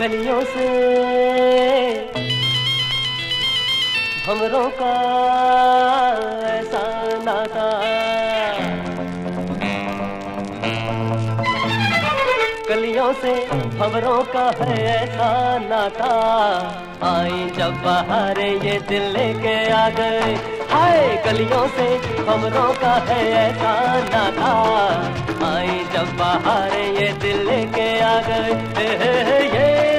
गलियों से भमरों का ऐसा नाता गलियों से खबरों का है ऐसा नाता आई जब बाहर ये दिल लेके आ गए, हाय गलियों से खबरों का है ऐसा नाता आई जब बाहर ये दिल लेके आ गए